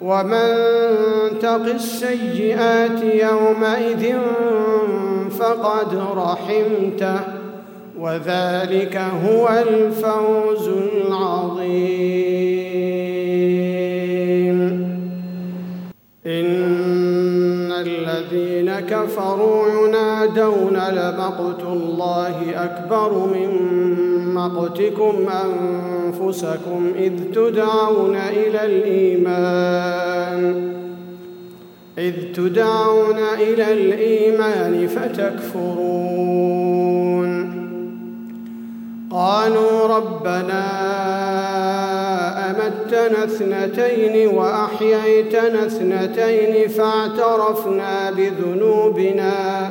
ومن تق السيئات يومئذ فقد رحمته وذلك هو الفوز العظيم. إن الذين كفروا ينادون لمقت الله أكبر من مقتكم أنفسكم إذ تدعون إلى الإيمان. إذ تدعون إلى الإيمان فتكفرون. قالوا ربنا أمتنا اثنتين وأحييتنا اثنتين فاعترفنا بذنوبنا.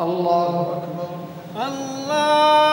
الله أكبر. الله